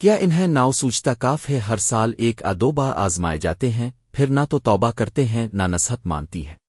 کیا انہیں ناؤ سوچتا کاف ہے ہر سال ایک ادوبا آزمائے جاتے ہیں، پھر نہ تو توبہ کرتے ہیں، نہ نصحت مانتی ہے۔